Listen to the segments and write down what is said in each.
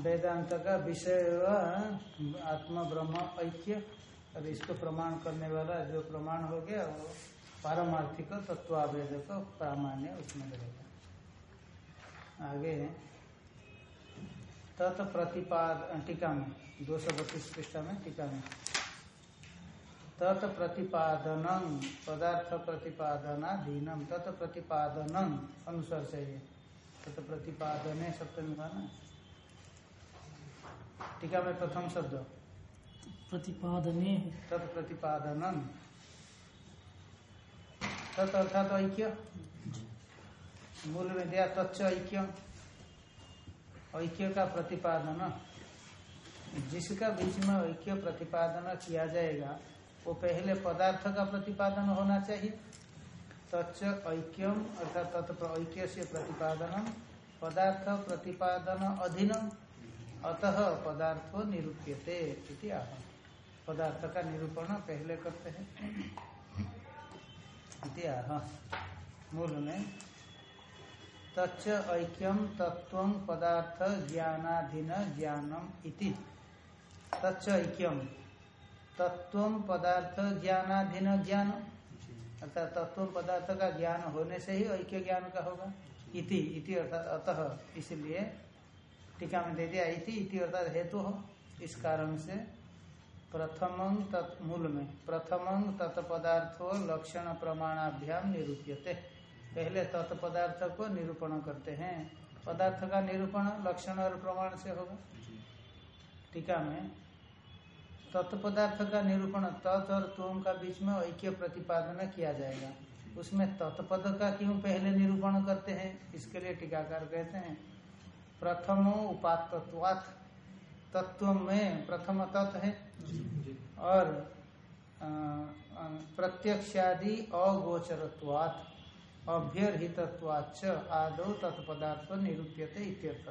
वेदांत का विषय आत्मा ब्रह्म ऐक्य और इसको प्रमाण करने वाला जो प्रमाण हो गया, वो पारमार्थिक तत्वावेद का प्रामाण्य उसमें रहेगा। आगे तत् प्रतिपाद, टीका में, दो सौ बत्तीस पृष्ठा में टीका में। तत् प्रतिपादन, पदार्थ प्रतिपादनाधीनम तत् प्रतिपादन अनुसार चाहिए। तत् प्रतिपादने सप्तमी का ना? टीका में प्रथम शब्द? प्रतिपादने। तत् प्रतिपादन तत् अर्थात ऐक्य? मूल में दिया तत्व ऐक्य ऐक्य का प्रतिपादन। जिसका बीच में ऐक्य प्रतिपादन किया जाएगा वो पहले पदार्थ का प्रतिपादन होना चाहिए। तच्च ऐक्यम अर्थात तत्व ऐक्य से प्रतिपादन पदार्थ प्रतिपादन अधीनम। अतः पदार्थो निरूप्यते आह पदार्थ का निरूपण पहले करते हैं। इति आह। मूल में, तच्च ऐक्यम तत्व पदार्थ ज्ञानाधीन ज्ञानम इति। तच्च ऐक्यम तत्व पदार्थ ज्ञानाधीन ज्ञान अर्थात तत्व पदार्थ का ज्ञान होने से ही ऐक्य ज्ञान का होगा। इति इति अर्थात अतः, इसलिए टीका में दे दिया, इति इति अर्थात हेतु हो। इस कारण से प्रथमं मूल में, प्रथमं तत्पदार्थो लक्षण प्रमाणाभ्याम निरूप्यते। पहले तत्पदार्थ को निरूपण करते हैं। पदार्थ का निरूपण लक्षण और प्रमाण से होगा। टीका में तत्पदार्थ का निरूपण, तत् और तुम का बीच में ऐक्य प्रतिपादन किया जाएगा। उसमें तत्पद का क्यों पहले निरूपण करते हैं, इसके लिए टीकाकार कहते हैं। प्रथमो उपात्तवात तत्व में प्रथम तत्व है। और प्रत्यक्षादि अगोचरत्वात् अभ्यर्हितत्वाच आदो तत्पदार्थ निरूप्यते इत्यर्थ।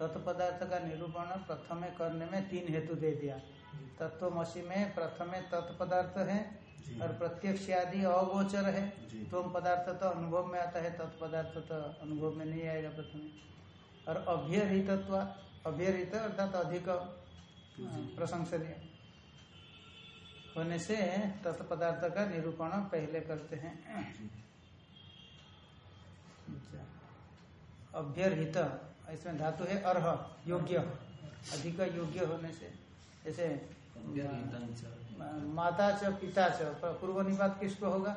तत्पदार्थ का निरूपण प्रथम करने में तीन हेतु दे दिया। तत्वमसी में प्रथम तत्पदार्थ है और प्रत्यक्ष आदि अगोचर है। तुम पदार्थ तो अनुभव में आता है तत्पदार्थ तो अनुभव में नहीं आएगा प्रथम। और अभ्यर्हित अभ्यर्हित अर्थात अधिक प्रशंसनीय। होने से तत्पदार्थ का निरूपण पहले करते हैं। अभ्यर्हित इसमें धातु है अर्ह योग्य। अधिक योग्य होने से जैसे माता च पिता च पूर्व निपात किसको होगा?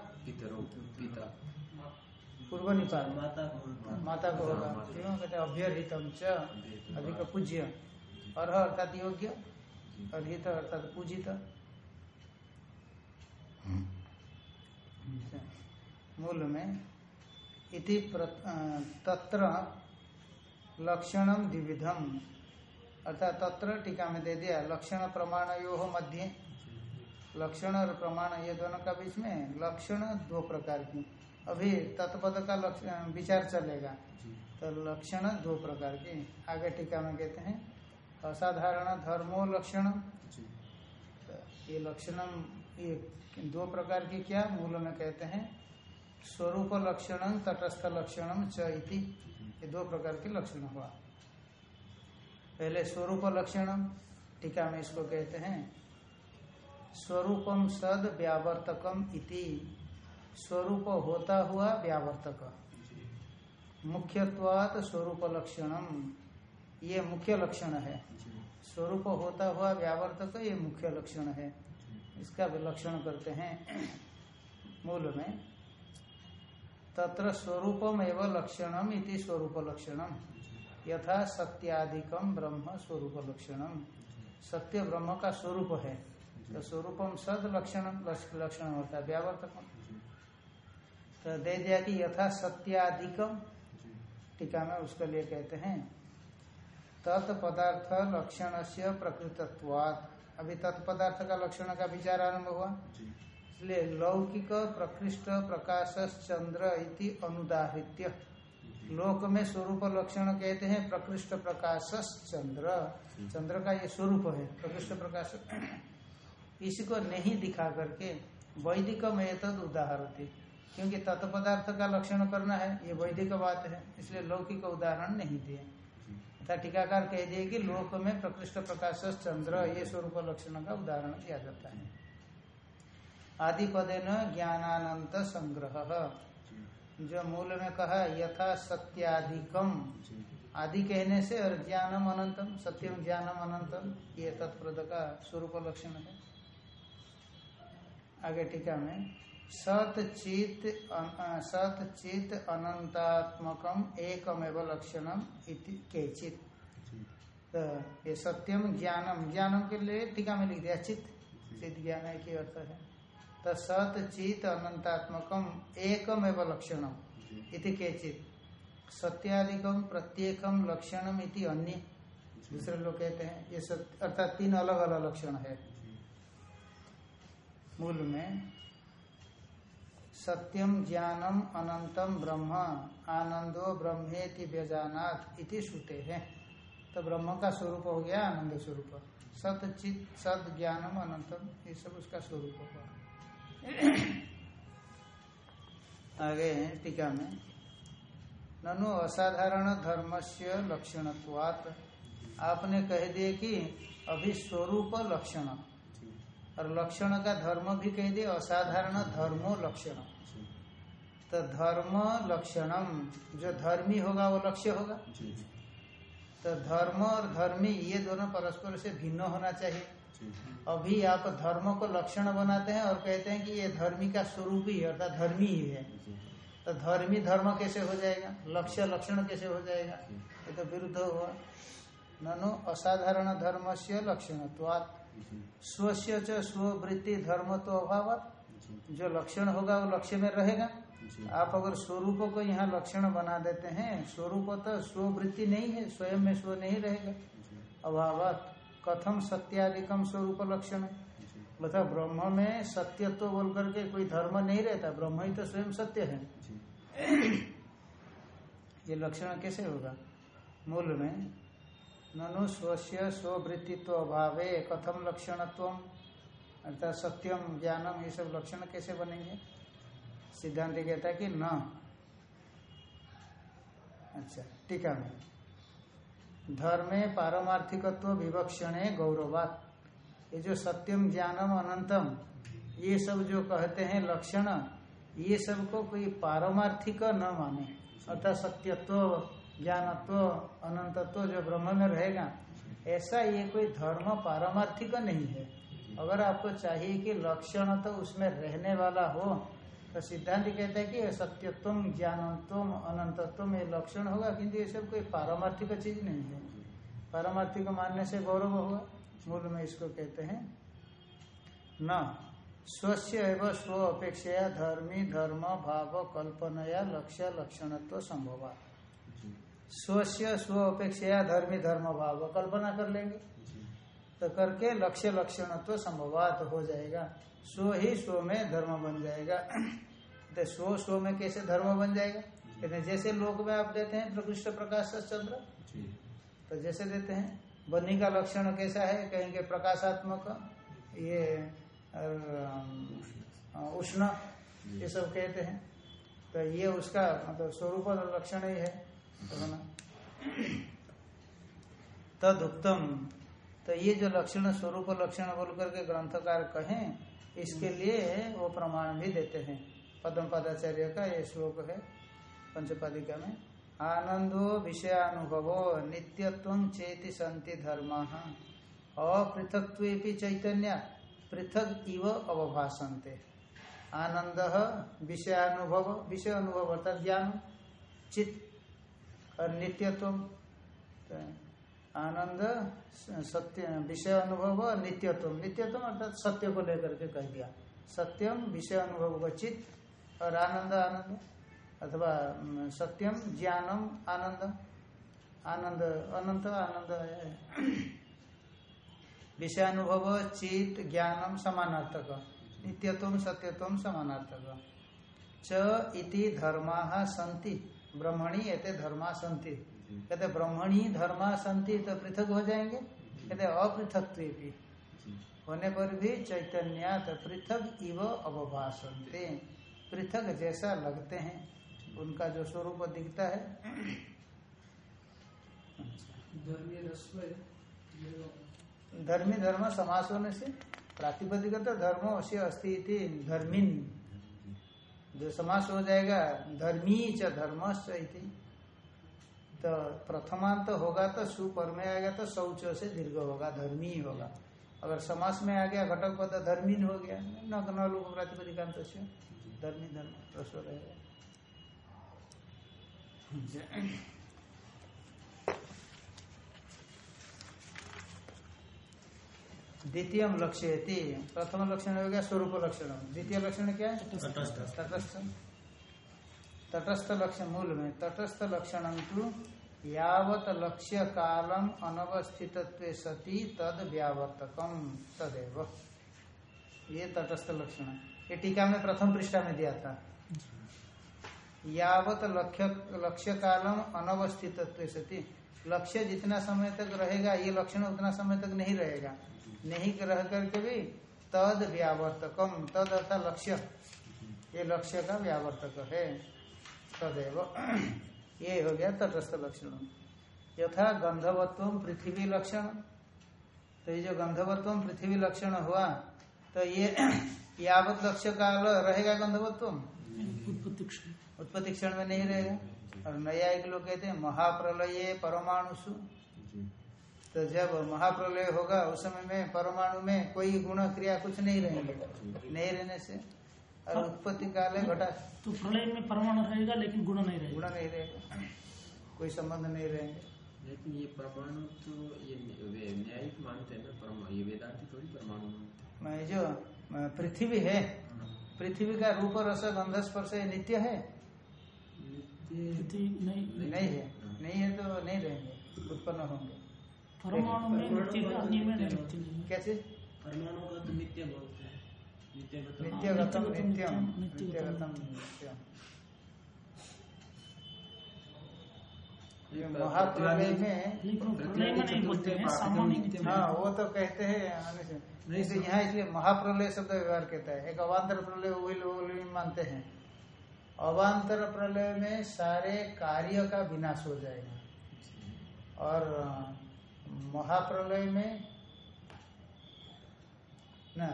पूर्व निपात माता को होगा। क्यों कहते अभ्यर्हितम च अधिक पूज्य। अर्ह अर्थात योग्य अर्हित अर्थात पूजित। मूल में इति तत्र लक्षणम द्विविधम। अर्थात तत्र टीका में दे दिया लक्षण प्रमाण यो मध्य। लक्षण और प्रमाण ये दोनों का बीच में लक्षण दो प्रकार की। अभी तत्पद का विचार चलेगा। तो लक्षण दो प्रकार के। आगे टीका में कहते हैं असाधारण धर्मो लक्षण। तो ये लक्षणम ये दो प्रकार की क्या मूल में कहते हैं स्वरूप लक्षण तटस्थ लक्षणम च इति। ये दो प्रकार के लक्षण हुआ। पहले स्वरूप लक्षण टीका में इसको कहते हैं स्वरूपम सद व्यावर्तकम इति। स्वरूप होता हुआ व्यावर्तक। मुख्यत्वात स्वरूप लक्षणम। ये मुख्य लक्षण है। स्वरूप होता हुआ व्यावर्तक ये मुख्य लक्षण है। इसका विलक्षण करते हैं मूल में। तत्र स्वरूपम एवं लक्षणम इति स्वरूप लक्षणम। यथा सत्याधिकम ब्रह्म स्वरूप लक्षणम। सत्य ब्रह्म का स्वरूप है। तो स्वरूपम सद लक्षण लक्षण होता है। व्यावर्तकम। तो दे दिया कि यथा सत्याधिकम टीका में उसके लिए कहते हैं। तत्पदार्थ लक्षण से प्रकृतत्वात्। अभी तत्पदार्थ का लक्षण का विचार आरंभ हुआ? इसलिए लौकिक प्रकृष्ट प्रकाश चंद्र इति अनुदाहृत्य। लोक में स्वरूप लक्षण कहते हैं प्रकृष्ट प्रकाश चंद्र चंद्र का ये स्वरूप है प्रकृष्ट प्रकाश। इसको नहीं दिखा करके वैदिक में तद उदाहरण क्योंकि तत्पदार्थ का लक्षण करना है, ये वैदिक बात है, इसलिए लौकिक उदाहरण नहीं दिए। तथा टीकाकार कह दिए कि लोक में प्रकृष्ट प्रकाश चंद्र, ये स्वरूप लक्षण का उदाहरण दिया जाता है। आदि पदे न ज्ञानानंत संग्रह। जो मूल में कहा, यथा सत्याधिकम आदि कहने से और ज्ञानम अनंतम, सत्यम ज्ञानम अनंतम, ये तत्प्रद का स्वरूप लक्षण है। आगे टीका में सत चित सत चित अनंतात्मकम एकमेव लक्षणम इति केचित। तो ये सत्यम ज्ञानम ज्ञानम के लिए टीका में लिख दिया चित। चित। ज्ञान है की अर्थ है। तो सत चित अनंतात्मकम एकमेव लक्षणम इति केचित। सत्यादिकम प्रत्येकम लक्षणम इति अन्य। दूसरे लोग कहते हैं ये सत्य अर्थात तीन अलग अलग लक्षण है। मूल में सत्यम ज्ञानम अनंतम ब्रह्म आनंदो ब्रह्मेति व्यजानात इति श्रुते। हैं तो ब्रह्म का स्वरूप हो गया आनंद स्वरूप। सत चित सत ज्ञानम अनंतम ये सब उसका स्वरूप होगा आगे टीका में ननु असाधारण धर्म से लक्षणत्वात्। आपने कह दिए कि अभी स्वरूप लक्षण और लक्षण का धर्म भी कह दिए असाधारण धर्मो लक्षण। तो धर्म लक्षणम जो धर्मी होगा वो लक्ष्य होगा। तो धर्म और धर्मी ये दोनों परस्पर से भिन्न होना चाहिए। अभी आप धर्म को लक्षण बनाते हैं और कहते हैं कि ये धर्मी का स्वरूप ही है अर्थात धर्मी ही है। तो धर्मी धर्म कैसे हो जाएगा? लक्ष्य लक्षण कैसे हो जाएगा? ये तो विरुद्ध हुआ। ननु असाधारण धर्म से लक्षण स्वस्य च स्ववृत्ति धर्म तो अभाव जो लक्षण होगा वो लक्ष्य में रहेगा। आप अगर स्वरूप को यहाँ लक्षण बना देते हैं स्वरूप तो स्ववृत्ति नहीं है स्वयं में स्व नहीं रहेगा। अभाव कथम सत्याधिकम स्वरूप लक्षण। मतलब ब्रह्म में सत्यत्व तो बोल करके कोई धर्म नहीं रहता ब्रह्म ही तो स्वयं सत्य है। ये लक्षण कैसे होगा? मूल में ननु स्वस्य स्ववृत्तित्व अभावे कथम लक्षणत्व अर्थात सत्यम ज्ञानम ये सब लक्षण कैसे बनेंगे? सिद्धांत कहता है कि न। अच्छा टीका में धर्मे पारमार्थिकत्व विवक्षणे गौरवात। ये जो सत्यम, ज्ञानम, अनंतम, ये सब जो कहते हैं लक्षण, ये सबको कोई पारमार्थिक न माने। अर्थात सत्यत्व, ज्ञानत्व, अनंतत्व जो ब्रह्म में रहेगा, ऐसा ये कोई धर्म पारमार्थिक नहीं है। अगर आपको चाहिए कि लक्षण तो उसमें रहने वाला हो तो सिद्धांत कहता है कि सत्यत्व ज्ञानत्व अनंतत्व ये लक्षण होगा किंतु ये सब कोई पारमार्थिक चीज़ नहीं है। पारमार्थिक मानने से गौरव होगा मूल में इसको कहते हैं। न स्वस्य एवं स्व अपेक्षा धर्मी धर्म भाव कल्पनया लक्ष्य लक्षणत्व संभव। स्वस्य स्व अपेक्षा धर्मी धर्म भाव कल्पना कर लेंगे। तो करके लक्ष्य लक्षणत्व संभवात हो जाएगा। स्व ही स्व में धर्म बन जाएगा। तो स्व स्व में कैसे धर्म बन जाएगा? कहते जैसे लोक में आप देते हैं प्रकृष्ट प्रकाश चंद्र तो जैसे देते हैं बनी का लक्षण कैसा है? कहेंगे प्रकाशात्मक ये उष्ण ये सब कहते हैं। तो ये उसका मतलब स्वरूप लक्षण ही है। तद उत्तम तो ये जो लक्षण स्वरूप लक्षण बोल करके ग्रंथकार कहें इसके लिए वो प्रमाण भी देते हैं। पद्म पदाचार्य का ये श्लोक है पंचपादिका में। आनंदो विषयानुभवो नित्यत्व चेति संति धर्म। अपृथक्व चैतन्य पृथक इव अवभाषंते आनंद विषयानुभव विषय अनुभव अर्थात ज्ञान चित्त और नित्यत्व। आनंद, सत्य, विषय अनुभव और नित्यत्व। नित्यत्व अर्थात सत्य को लेकर के कह दिया। सत्यम, विषय अनुभव चित्त और आनंद आनंद। अथवा सत्यम, ज्ञानम, आनंद। आनंद, अनंत, आनंद विषयानुभव चित ज्ञानम, समानार्थक। नित्यत्व सत्यत्व समानार्थक। च इति धर्मा संति ब्रह्मणी एते धर्मा संति कहते ब्रह्मणी धर्मा संति तो पृथक हो जाएँगे। कहते अपृथक होने पर भी चैतन्य पृथक इव अवभाषणते पृथक जैसा लगते हैं उनका जो स्वरूप दिखता है। धर्मी धर्म समास होने से प्रातिपदिक तो धर्म अवश्य अस्थि इति धर्मिन। जो। समास हो जाएगा धर्मी च धर्मश्च इति। तो प्रथमांत तो होगा तो सुपर में आएगा तो शौच से दीर्घ होगा धर्मी होगा। अगर समास में आ गया घटक पद धर्मीन हो गया न न लोग प्रातिपदिकांत से धर्मी धर्म रसो रहेगा द्वितीय लक्ष्य प्रथम लक्षण हो गया स्वरूप लक्षण। द्वितीय लक्षण क्या है? तटस्थ। तटस्थ। लक्षण मूल में तटस्थ लक्षण यावत लक्ष्य कालम अनवस्थित सती तद व्यावर्तकम तदेव। ये तटस्थ लक्षण। ये टीका में प्रथम पृष्ठा में दिया था। यावत लक्ष्य लक्ष्य कालम अनवस्थित सती। लक्ष्य जितना समय तक रहेगा, ये लक्षण उतना समय तक नहीं रहेगा। नहीं रह करके भी तद व्यावर्तकम, तद अर्थात लक्ष्य। ये लक्ष्य का व्यावर्तक है। तदेव। ये हो गया तटस्थ लक्षण। यथा गंधवत्व पृथ्वी लक्षण। तो ये जो गंधवत्व पृथ्वी लक्षण हुआ तो ये यावत लक्ष्य काल रहेगा गंधवत्व? उत्पत्ति क्षण। में नहीं रहेगा। और नया एक लोग कहते हैं महाप्रलय परमाणु तो जब महाप्रलय होगा उस समय में परमाणु में कोई गुण क्रिया कुछ नहीं रहेंगे। नहीं रहने से। और उत्पत्ति काल है घटा। तो प्रलय में परमाणु रहेगा लेकिन गुण नहीं रहेगा। गुण नहीं रहेगा। कोई संबंध नहीं रहेंगे। लेकिन ये परमाणु तो ये न्यायिक मानते हैं ना परमाणु ये वेदांति थोड़ी परमाणु मानते मैं जो पृथ्वी है पृथ्वी का रूप रस गंध स्पर्श नित्य है? नित्य नहीं। नहीं है। नहीं है तो नहीं रहेंगे उत्पन्न होंगे। परमाणु में नित्य कैसे? परमाणु का तो नित्य बोलते हैं। नित्यगतम नित्यम नित्यगतम नित्यम महाप्रलय में हाँ वो तो कहते हैं नहीं तो यहाँ इसलिए महाप्रलय शब्द व्यवहार कहता है एक अवान्तर प्रलय वही लोग मानते हैं अवान्तर प्रलय में सारे कार्य का विनाश हो जाएगा और महाप्रलय में ना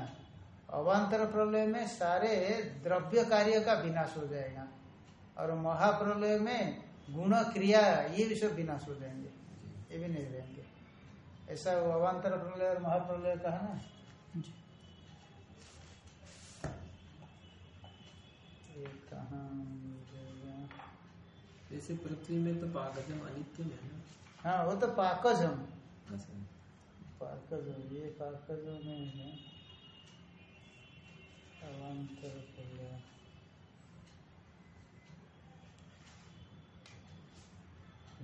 अवान्तर प्रलय में सारे द्रव्य कार्य का विनाश हो जाएगा। और महाप्रलय में गुण क्रिया ये भी सब विनाश हो जाएँगे। ये भी नहीं रहेंगे। ऐसा अवान्तर प्रलय और महाप्रलय कहा ना जैसे पृथ्वी में तो पाकजम अनित्य में है हाँ वो तो पाकजम। अच्छा। पाकजम ये पाकजम नहीं है। अवान्तर प्रलय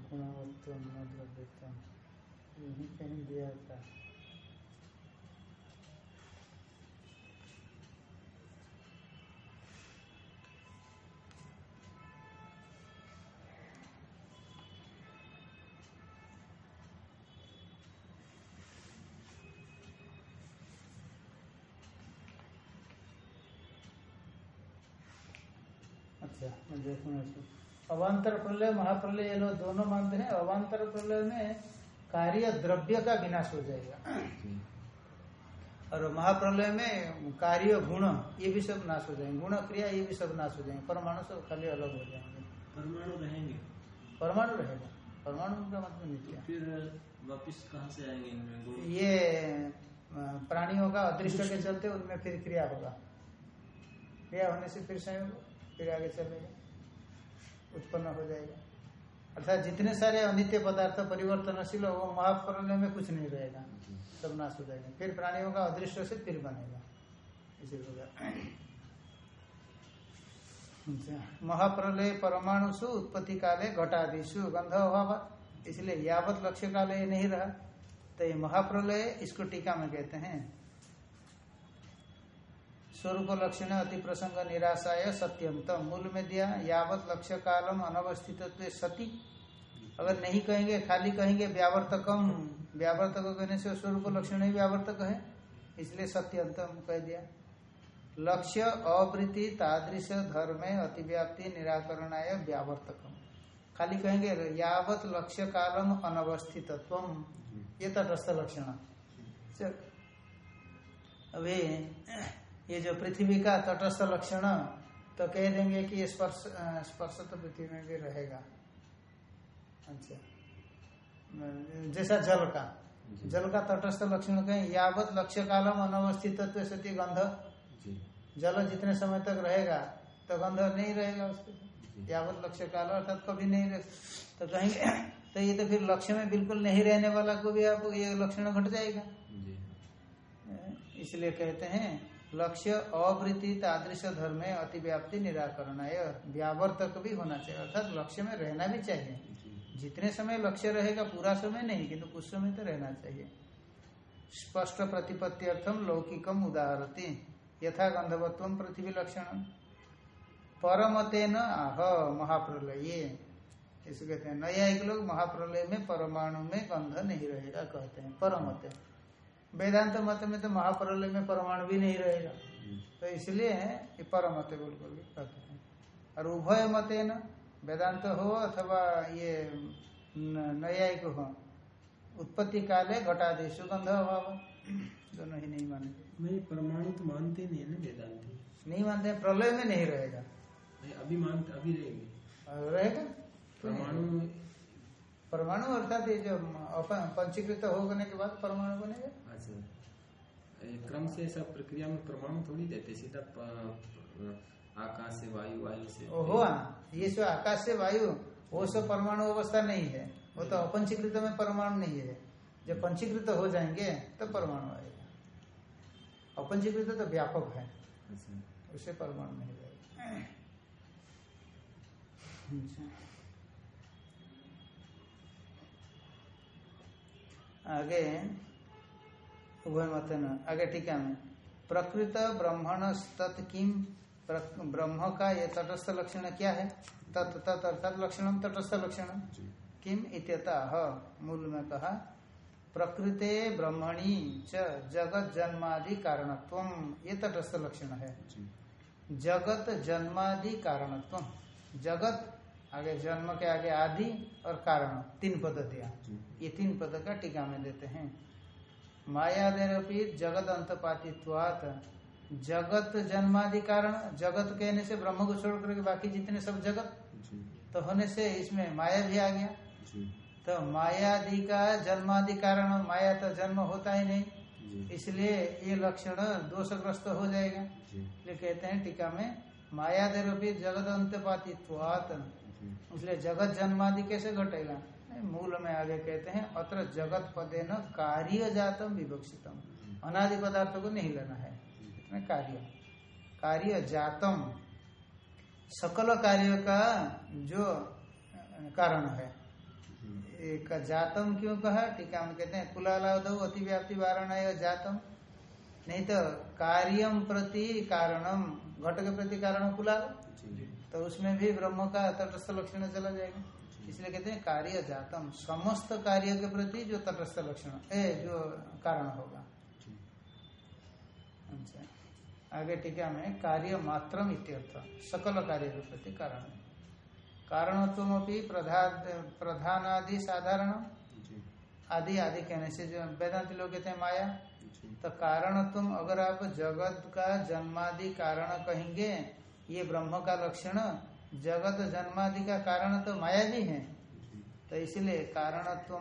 गुणवत्व द्रव्यता यही कहीं दिया था अच्छा अवान्तर प्रलय महाप्रलय ये लोग दोनों मानते हैं। अवान्तर प्रलय में कार्य द्रव्य का विनाश हो जाएगा। और महाप्रलय में कार्य गुण ये भी सब नाश हो जाएँगे। गुण क्रिया ये भी सब नाश हो जाएँगे। परमाणु सब खाली अलग हो जाएँगे। परमाणु रहेंगे? परमाणु रहेगा। परमाणु का मतलब नित्य फिर वापिस कहाँ से आएँगे ये प्राणियों का अदृष्ट के चलते उनमें फिर क्रिया होगा। क्रिया होने से फिर संयोग फिर आगे चलेगा। उत्पन्न हो जाएगा। अर्थात जितने सारे अनित्य पदार्थ परिवर्तनशील वो महाप्रलय में कुछ नहीं रहेगा। सब नाश हो जाएगा। फिर प्राणियों का अदृश्य से फिर बनेगा। इसी प्रकार। अच्छा, महाप्रलय परमाणुसु उत्पत्ति काले घटादिशु गंध अभाव। इसलिए यावत लक्ष्य काले नहीं रहा। तो ये महाप्रलय इसको टीका में कहते हैं। स्वरूप लक्षण अति प्रसंग निराशाय सत्यम। तम मूल में दिया, यावत लक्ष्य कालम अनवस्थित सती। अगर नहीं कहेंगे, खाली कहेंगे, व्यावर्तकम। व्यावर्तक कहने से स्वरूप लक्षण ही व्यावर्तक है। इसलिए सत्यंतम कह दिया। लक्ष्य अवृत्ति तादृश धर्म अतिव्याप्ति निराकरणाय व्यावर्तकम। खाली कहेंगे, यावत लक्ष्य कालम अनवस्थित ये तटस्थ लक्षण। अभी ये जो पृथ्वी का तटस्थ लक्षण तो कह देंगे कि ये स्पर्श स्पर्श तो पृथ्वी में भी रहेगा। अच्छा। जैसा जल का। जल का तटस्थ लक्षण कहें यावत लक्ष्य कालम अनवस्थित सत्य गंध जल जितने समय तक रहेगा तो गंध नहीं रहेगा उसके यावत लक्ष्य काल अर्थात कभी नहीं रहे तो कहेंगे तो ये तो फिर लक्ष्य में बिल्कुल नहीं रहने वाला को भी आप ये लक्षण घट जाएगा। इसलिए कहते हैं लक्ष्य अवृत्ति तादृश धर्म अतिव्याप्ति निराकरण व्यावर्तक भी होना चाहिए। अर्थात लक्ष्य में रहना भी चाहिए। जितने समय लक्ष्य रहेगा, पूरा समय नहीं, किंतु कुछ समय तो रहना चाहिए। स्पष्ट प्रतिपत्त्यर्थम लौकिकम उदाहरती यथा गंधवत्व पृथ्वी लक्षण। परमते न आह, महाप्रलय। इसे कहते हैं नयायिक लोग महाप्रलय में, परमाणु में गंध नहीं रहेगा, कहते हैं, परमते। वेदांत मत में तो महाप्रलय में परमाणु भी नहीं रहेगा। तो इसलिए ये परमते बोल कर कहते हैं। और उभय मते न वेदांत हो अथवा ये नैयायिक हो उत्पत्ति काले घटादेश गंध अभाव। दोनों ही नहीं मानेंगे नहीं परमाणु तो मानते नहीं है ना वेदांति। नहीं मानते प्रलय में नहीं रहेगा। नहीं, अभी मानते अभी रहेंगे। रहेगा? परमाणु परमाणु अर्थात ये जो पंचीकृत होने के बाद परमाणु बनेगा? ये क्रम से सब प्रक्रिया में परमाणु थोड़ी देते सीधा आकाश से वायु वायु से ओहो हाँ, ये जो आकाश से वायु वो सब परमाणु अवस्था नहीं है। वो तो अपंचीकृत में परमाणु नहीं है। जब पंचीकृत हो जाएँगे तब परमाणु आएगा। अपंचीकृत तो व्यापक है। अच्छा। उससे परमाणु नहीं रहेगा अच्छा। आगे। उभय मत न। आगे टीका में। प्रकृत ब्रह्मण तत् किम ब्रह्म का ये तटस्थ लक्षण क्या है? तत् तत् अर्थात लक्षणम तटस्थ लक्षण। किम इत्यतः मूल में कहा प्रकृते ब्रह्मणी च जगत जन्मादि कारणत्व। ये तटस्थ लक्षण है। जगत जन्मादि कारणत्व। जगत आगे जन्म के आगे आदि और कारण तीन पद दिया। ये तीन पद का टीका में देते हैं। मायादेरपी जगत अंतपातित्वात जगत जन्मादि कारण जगत कहने से ब्रह्म को छोड़ करके बाकी जितने सब जगत तो होने से इसमें माया भी आ गया। तो मायादि का जन्मादि कारण माया तो जन्म होता ही नहीं। इसलिए ये लक्षण दोषग्रस्त हो जाएगा। जी। इसलिए कहते हैं टीका में माया मायादेरपी जगत अंतपातित्वात इसलिए जगत जन्मादि कैसे घटेगा? मूल में आगे कहते हैं अत्र जगत पदे न कार्य जातम विवक्षितम। अनादि पदार्थों को नहीं लेना है। कार्य। कार्य जातम। सकल कार्य का जो कारण है। एक जातम क्यों कहा? टीका में कहते हैं कुलालाद अतिव्याप्ति वारण जातम। नहीं तो कार्यम प्रति कारणम घट के प्रति कारण कुलाल। तो उसमें भी ब्रह्म का तटस्थ लक्षण चला जाएगा। इसलिए कहते हैं कार्य जातम समस्त कार्य के प्रति जो तटस्थ लक्षण ए जो कारण होगा। अच्छा। आगे टीका में कार्य मात्रम इत्यर्थ सकल कार्य के प्रति कारण। कारणत्व प्रधान प्रधानादि साधारण आदि आदि कहने से जो वेदांति लोग कहते हैं माया। तो कारण तुम अगर आप जगत का जन्मादि कारण कहेंगे ये ब्रह्म का लक्षण जगत जन्मादि का कारण तो माया भी है। तो इसलिए कारणत्व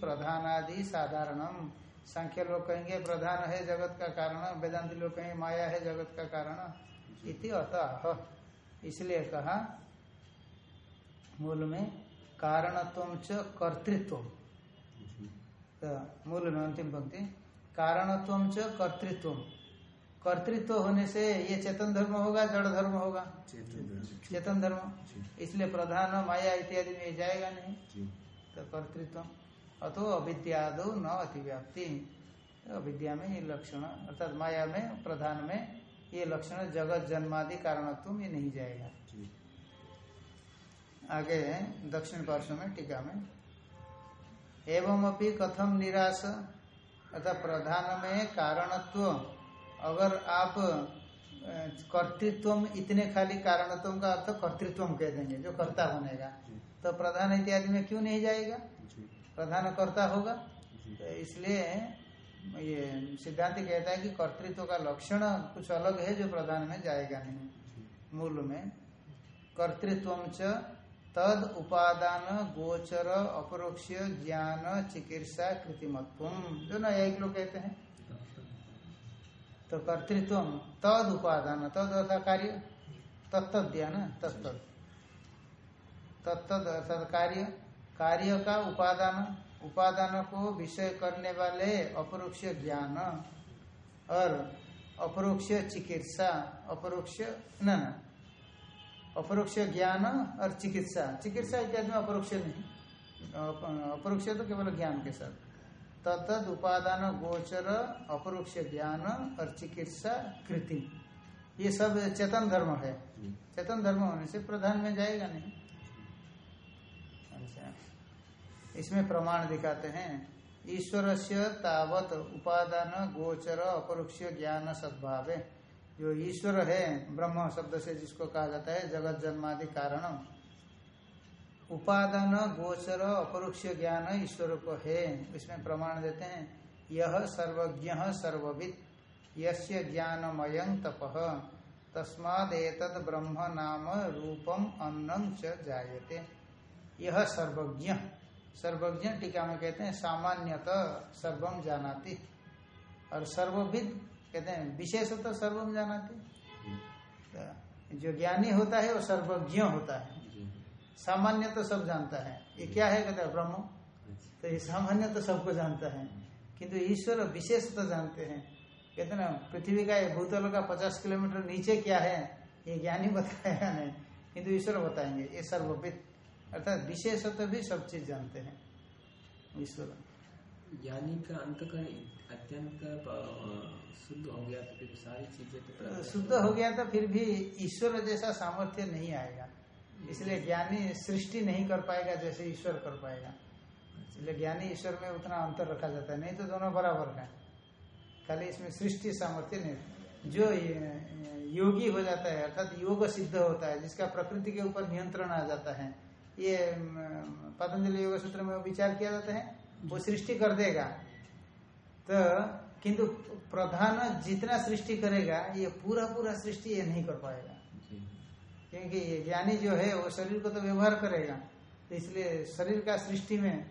प्रधानादि साधारणम। सांख्य लोग कहेंगे प्रधान है जगत का कारण, वेदांति लोग कहेंगे माया है जगत का कारण। इति अतः। इसलिए कहा, मूल में कारणत्व च कर्तृत्व तो मूल में अंतिम पंक्ति कारणत्व च कर्तृत्व कर्तृत्व होने से ये चेतन धर्म होगा जड़ धर्म होगा। चेतन धर्म। इसलिए प्रधान माया इत्यादि में ये जाएगा नहीं। तो कर्तृत्व। अतो अविद्यादो न अतिव्याप्ति। तो अविद्या में ये लक्षण अर्थात माया में प्रधान में ये लक्षण जगत जन्मादि कारणत्व ये नहीं जाएगा। आगे दक्षिण पार्श्व में टीका में। एवं अपनी कथम निराश अर्थात प्रधान में कारणत्व। अगर आप कर्तृत्व इतने खाली कारणत्व का अर्थ कर्तृत्व कह देंगे जो कर्ता बनेगा। तो प्रधान इत्यादि में क्यों नहीं जाएगा? प्रधान कर्ता होगा। तो इसलिए ये सिद्धांत कहता है कि कर्तृत्व का लक्षण कुछ अलग है जो प्रधान में जाएगा नहीं। मूल में कर्तृत्व च तद उपादान गोचर अपरोक्ष ज्ञान चिकित्सा कृतिमत्व जो ना एक लोग कहते हैं। तो कर्तृत्व तद उपादान, तद अर्थात कार्य? तत्त दिया ना? तत्त तत्त अर्थात कार्य? कार्य का उपादान उपादान को विषय करने वाले अपरोक्ष ज्ञान। और अपरोक्ष चिकित्सा, अपरोक्ष, न अपरोक्ष ज्ञान और चिकित्सा। चिकित्सा इत्यादि में अपरोक्ष नहीं। अपरोक्ष तो केवल ज्ञान के साथ। तत्द उपादान गोचर अपरोक्ष ज्ञान और चिकित्सा कृति। ये सब चेतन धर्म है। चेतन धर्म होने से प्रधान में जाएगा नहीं। अच्छा। इसमें प्रमाण दिखाते हैं। ईश्वर से तावत उपादान गोचर अपरोक्ष ज्ञान सद्भाव। जो ईश्वर है ब्रह्म शब्द से जिसको कहा जाता है जगत जन्मादि कारण उपादान गोचर अपरोक्ष ज्ञान ईश्वर को है। इसमें प्रमाण देते हैं यह सर्वज्ञ सर्वविद यस्य ज्ञानमयं तपः तस्मादेतद ब्रह्म नाम रूपम अन्नम च जायते। यह सर्वज्ञ सर्वज्ञ टीका में कहते हैं सामान्यतः सर्वम जानाति। और सर्वविद कहते हैं विशेषतः सर्वम जानाति। तो जो ज्ञानी होता है वो सर्वज्ञ होता है। सामान्य तो सब जानता है। ये क्या है कहते हैं ब्रह्म? तो ये सामान्य तो सबको जानता है। किंतु ईश्वर विशेष तो जानते हैं। कहते ना पृथ्वी का ये भूतल का पचास किलोमीटर नीचे क्या है? ये ज्ञानी बताया नहीं। किंतु ईश्वर बताएँगे ये सर्वविद। अर्थात विशेषतः भी सब चीज़ जानते हैं। ईश्वर। ज्ञानी का अंतकरण अत्यंत शुद्ध हो गया तो फिर सारी चीज़ें तो शुद्ध हो गया तो फिर भी ईश्वर जैसा सामर्थ्य नहीं आएगा। इसलिए ज्ञानी सृष्टि नहीं कर पाएगा जैसे ईश्वर कर पाएगा। इसलिए ज्ञानी ईश्वर में उतना अंतर रखा जाता है। नहीं तो दोनों बराबर है। खाली इसमें सृष्टि सामर्थ्य नहीं जो योगी हो जाता है, अर्थात योग सिद्ध होता है, जिसका प्रकृति के ऊपर नियंत्रण आ जाता है, ये पतंजलि योग सूत्र में विचार किया जाता है, वो सृष्टि कर देगा। तो किंतु प्रधान जितना सृष्टि करेगा, ये पूरा पूरा सृष्टि ये नहीं कर पाएगा। क्योंकि ये ज्ञानी जो है, वो शरीर को तो व्यवहार करेगा। तो इसलिए शरीर का सृष्टि में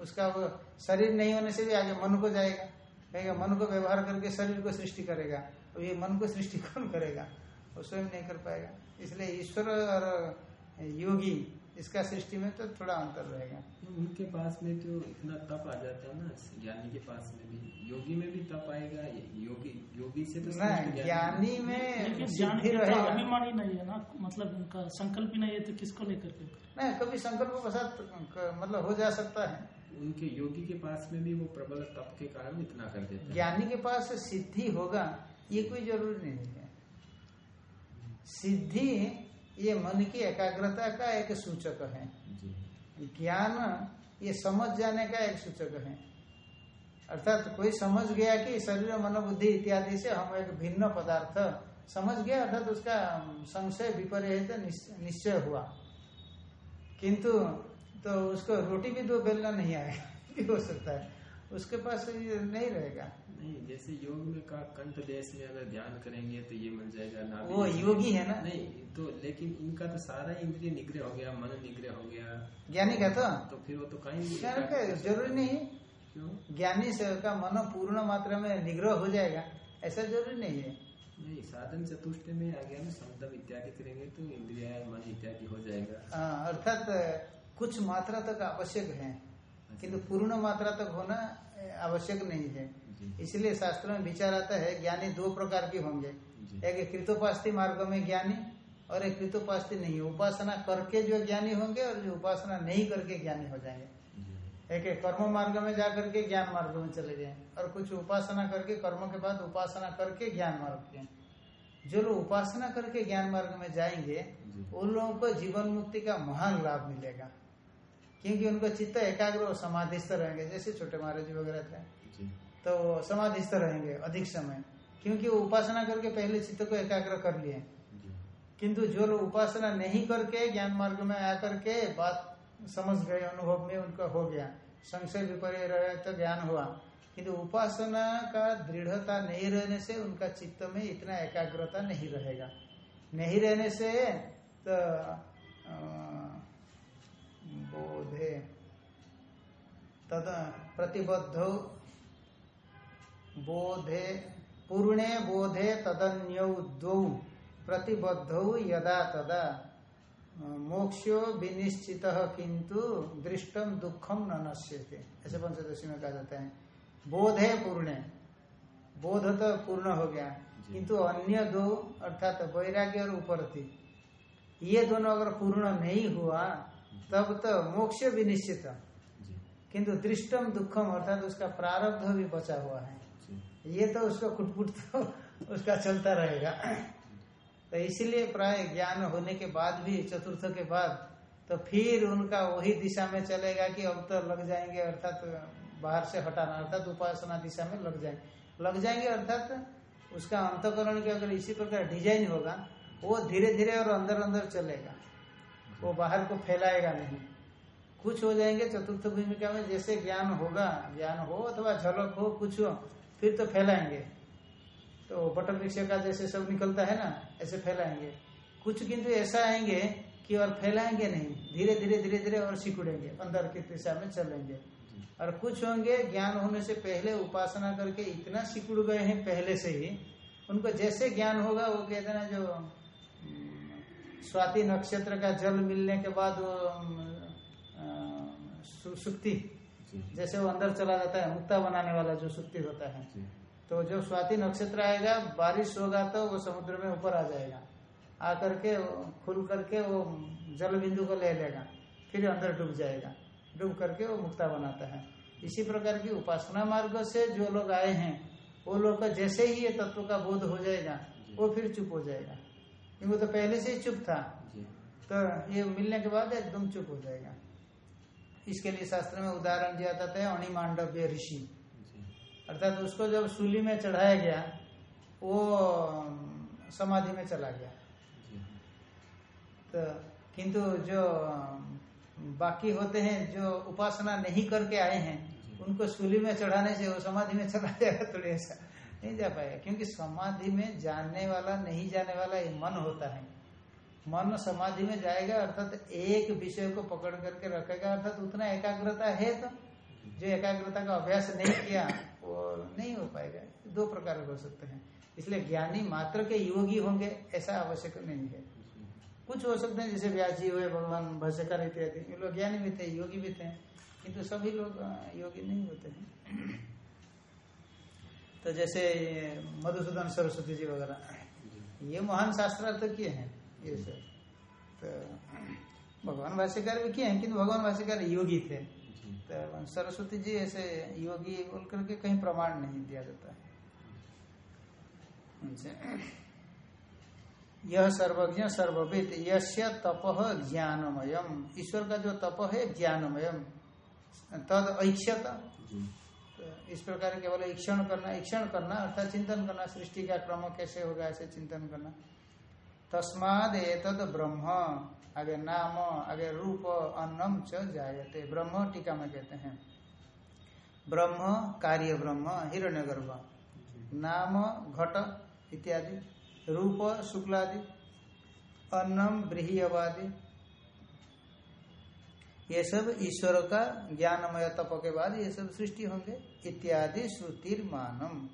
उसका वो शरीर नहीं होने से भी आगे मन को जाएगा। कहेगा, मन को व्यवहार करके शरीर को सृष्टि करेगा। तो ये मन को सृष्टि कौन करेगा? वो स्वयं नहीं कर पाएगा। इसलिए ईश्वर और योगी इसका सृष्टि में तो थोड़ा अंतर रहेगा। उनके पास में तो इतना तप आ जाता है ना ज्ञानी के पास में भी। योगी में भी तप आएगा योगी योगी से तो ना ज्ञानी में लेकिन सिद्धि ज्ञान के तो रहेगा। अभिमान ही नहीं है ना मतलब उनका संकल्प ही नहीं है तो किसको लेकर के? नहीं कभी संकल्प के साथ मतलब हो जा सकता है। उनके योगी के पास में भी वो प्रबल तप के कारण इतना कर देते ज्ञानी के पास सिद्धि होगा ये कोई ज़रूरी नहीं है। सिद्धि ये मन की एकाग्रता का एक सूचक है। ज्ञान ये समझ जाने का एक सूचक है। अर्थात कोई समझ गया कि शरीर मनोबुद्धि इत्यादि से हम एक भिन्न पदार्थ समझ गया अर्थात उसका संशय विपर्य निश्चय हुआ। किंतु तो उसको रोटी भी दो बेलना नहीं आएगा भी हो सकता है। उसके पास नहीं रहेगा। नहीं जैसे योग में का कंठ देश में अगर ध्यान करेंगे तो ये मिल जाएगा ना वो योगी है ना? नहीं तो लेकिन इनका तो सारा इंद्रिय निग्रह हो गया मन निग्रह हो गया। ज्ञानी का तो? तो फिर वो तो कहीं ज़रूरी नहीं क्यों? ज्ञानी से का मन पूर्ण मात्रा में निग्रह हो जाएगा ऐसा ज़रूरी नहीं है। नहीं साधन चतुष्ट में आ गया ना समदम इत्यादि करेंगे तो इंद्रिया मन इत्यादि हो जाएगा। हाँ, अर्थात कुछ मात्रा तक आवश्यक है किंतु पूर्ण मात्रा तक होना आवश्यक नहीं है। इसलिए शास्त्र में विचार आता है ज्ञानी दो प्रकार के होंगे। एक कृतोपास्ति मार्ग में ज्ञानी और एक कृतोपास्ति नहीं। उपासना करके जो ज्ञानी होंगे और जो उपासना नहीं करके ज्ञानी हो जाएँगे। एक एक कर्म मार्ग में जा करके ज्ञान मार्ग में चले गए और कुछ उपासना करके कर्म के बाद उपासना करके ज्ञान मार्ग के जो लोग उपासना करके ज्ञान मार्ग में जाएँगे उन लोगों को जीवन मुक्ति का महान लाभ मिलेगा। क्योंकि उनका चित्त एकाग्र और समाधिस्थ रहेंगे जैसे छोटे महाराज जी वगैरह थे। तो समाधिस्थ रहेंगे अधिक समय। क्योंकि वो उपासना करके पहले चित्त को एकाग्र कर लिए। किंतु जो लोग उपासना नहीं करके ज्ञान मार्ग में आकर के बात समझ गए अनुभव में उनका हो गया। संशय विपर्य रहे तो ज्ञान हुआ। किंतु उपासना का दृढ़ता नहीं रहने से उनका चित्त में इतना एकाग्रता नहीं रहेगा। नहीं रहने से तो बोधे तद प्रतिबद्ध बोधे पूर्णे बोधे तदन्यौ द्वौ प्रतिबद्धौ यदा तदा। मोक्षो विनिश्चित किंतु दृष्टम दुखम न नश्यते। ऐसे पंचदशी में कहा जाता है। बोध है पूर्ण। बोध तो पूर्ण हो गया। किंतु अन्य दो अर्थात वैराग्य और उपरति ये दोनों अगर पूर्ण नहीं हुआ तब तो मोक्ष विनिश्चित। किंतु दृष्टम दुखम अर्थात उसका प्रारब्ध भी बचा हुआ है। ये तो उसका कुटपुट तो उसका चलता रहेगा। तो इसलिए प्राय ज्ञान होने के बाद भी, चतुर्थ के बाद तो फिर उनका वही दिशा में चलेगा कि अब तो लग जाएँगे, अर्थात तो बाहर से हटाना, अर्थात उपासना दिशा में लग जाएँगे लग जाएँगे, अर्थात तो उसका अंतकरण के अगर इसी प्रकार डिज़ाइन होगा, वो धीरे धीरे और अंदर अंदर चलेगा। वो बाहर को फैलाएगा नहीं। कुछ हो जाएँगे चतुर्थ भूमिका में, जैसे ज्ञान होगा, ज्ञान हो अथवा झलक हो, कुछ हो फिर तो फैलाएँगे। तो बटन रिक्शा का जैसे सब निकलता है ना, ऐसे फैलाएँगे। कुछ किंतु ऐसा आएँगे कि और फैलाएँगे नहीं। धीरे धीरे धीरे धीरे और सिकुड़ेंगे, अंदर की दिशा में चलेंगे। और कुछ होंगे, ज्ञान होने से पहले उपासना करके इतना सिकुड़ गए हैं पहले से ही, उनको जैसे ज्ञान होगा, वो कहते हैं जो स्वाति नक्षत्र का जल मिलने के बाद वो सुक्ति। जैसे वो अंदर चला जाता है मुक्ता बनाने वाला जो सुक्ति होता है। तो जब स्वाति नक्षत्र आएगा बारिश होगा तो वो समुद्र में ऊपर आ जाएगा। आकर के खुल करके वो जल बिंदु को ले लेगा फिर अंदर डूब जाएगा। डूब करके वो मुक्ता बनाता है। इसी प्रकार की उपासना मार्ग से जो लोग आए हैं वो लोग का जैसे ही ये तत्व का बोध हो जाएगा वो फिर चुप हो जाएगा। क्योंकि तो पहले से ही चुप था। तो ये मिलने के बाद एकदम चुप हो जाएगा। इसके लिए शास्त्र में उदाहरण दिया जाता है, अणिमांडव्य ऋषि। अर्थात उसको जब सूली में चढ़ाया गया, वो समाधि में चला गया। तो किंतु जो बाकी होते हैं, जो उपासना नहीं करके आए हैं, उनको सूली में चढ़ाने से, वो समाधि में चला जाएगा, थोड़ी ऐसा नहीं जा पाएगा। क्योंकि समाधि में जाने वाला, नहीं जाने वाला, ये मन होता है। मन समाधि में जाएगा अर्थात एक विषय को पकड़ करके रखेगा अर्थात उतना एकाग्रता है तो जो एकाग्रता का अभ्यास नहीं किया वो नहीं हो पाएगा। दो प्रकार हो सकते हैं। इसलिए ज्ञानी मात्र के योगी होंगे ऐसा आवश्यक नहीं है। कुछ हो सकते हैं जैसे व्यास जी हुए भगवान भाष्यकार इत्यादि। ये लोग ज्ञानी भी थे योगी भी थे किंतु सभी लोग योगी नहीं होते हैं। तो जैसे मधुसूदन सरस्वती जी वगैरह। ये महान शास्त्रार्थ किए हैं। ये सब। तो भगवान भाष्यकार भी किए हैं किंतु भगवान भाष्यकार योगी थे। तो सरस्वती जी ऐसे योगी बोल करके कहीं प्रमाण नहीं दिया जाता। यह सर्वज्ञ सर्वविद यश तप ज्ञानमयम। ईश्वर का जो तप है ज्ञानमयम। तद ऐक्षत तो इस प्रकार केवल ईक्षण करना ईक्षण करना अर्थात चिंतन करना सृष्टि का क्रम कैसे होगा ऐसे चिंतन करना। तस्माद ब्रह्म। आगे नाम, आगे रूप, अन्नम च जायते। ब्रह्म टीका में कहते हैं। ब्रह्म, कार्य ब्रह्म, हिरण्यगर्भ। नाम, घट इत्यादि। रूप, शुक्लादि। अन्नम ब्रीहवादि ये सब ईश्वर का ज्ञानमय तप के बाद ये सब सृष्टि होंगे। इत्यादि श्रुतिर्मानम।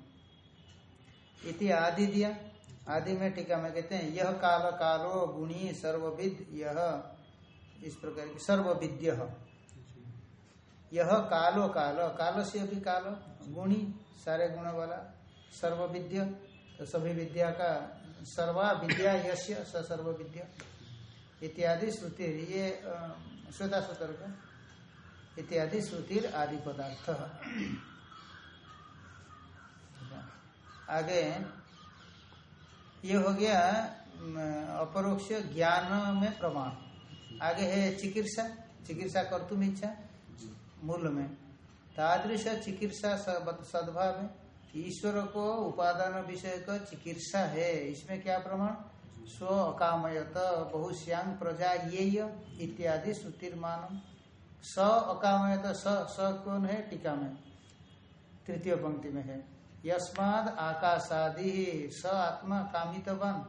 इति आदि दिया। आदि में टीका में कहते हैं, यह काल कालो गुणी सर्वविद, यह इस प्रकार की सर्वविद्य। यह कालो काल काल से भी कालो, गुणी, सारे गुण वाला, सर्वविद्य तो सभी विद्या का, सर्वा विद्या यश्य स सर्व विद्या इत्यादि श्रुति ये श्वेता सूत्र का, इत्यादि श्रुतिर आदि पदार्थ। आगे ये हो गया अपरोक्ष ज्ञान में प्रमाण। आगे है चिकित्सा। चिकित्सा कर तुम इच्छा मूल में। तादृश चिकित्सा सद- सद्भाव ईश्वर को उपादान विषय का चिकित्सा है। इसमें क्या प्रमाण? स्व अकामयत बहुश्यांग प्रजा ये इत्यादि श्रुतिर्मानम स अकामय तो स स कौन है? टीका में। तृतीय पंक्ति में है। यस्माद आकाशादि स आत्मा कामितवान।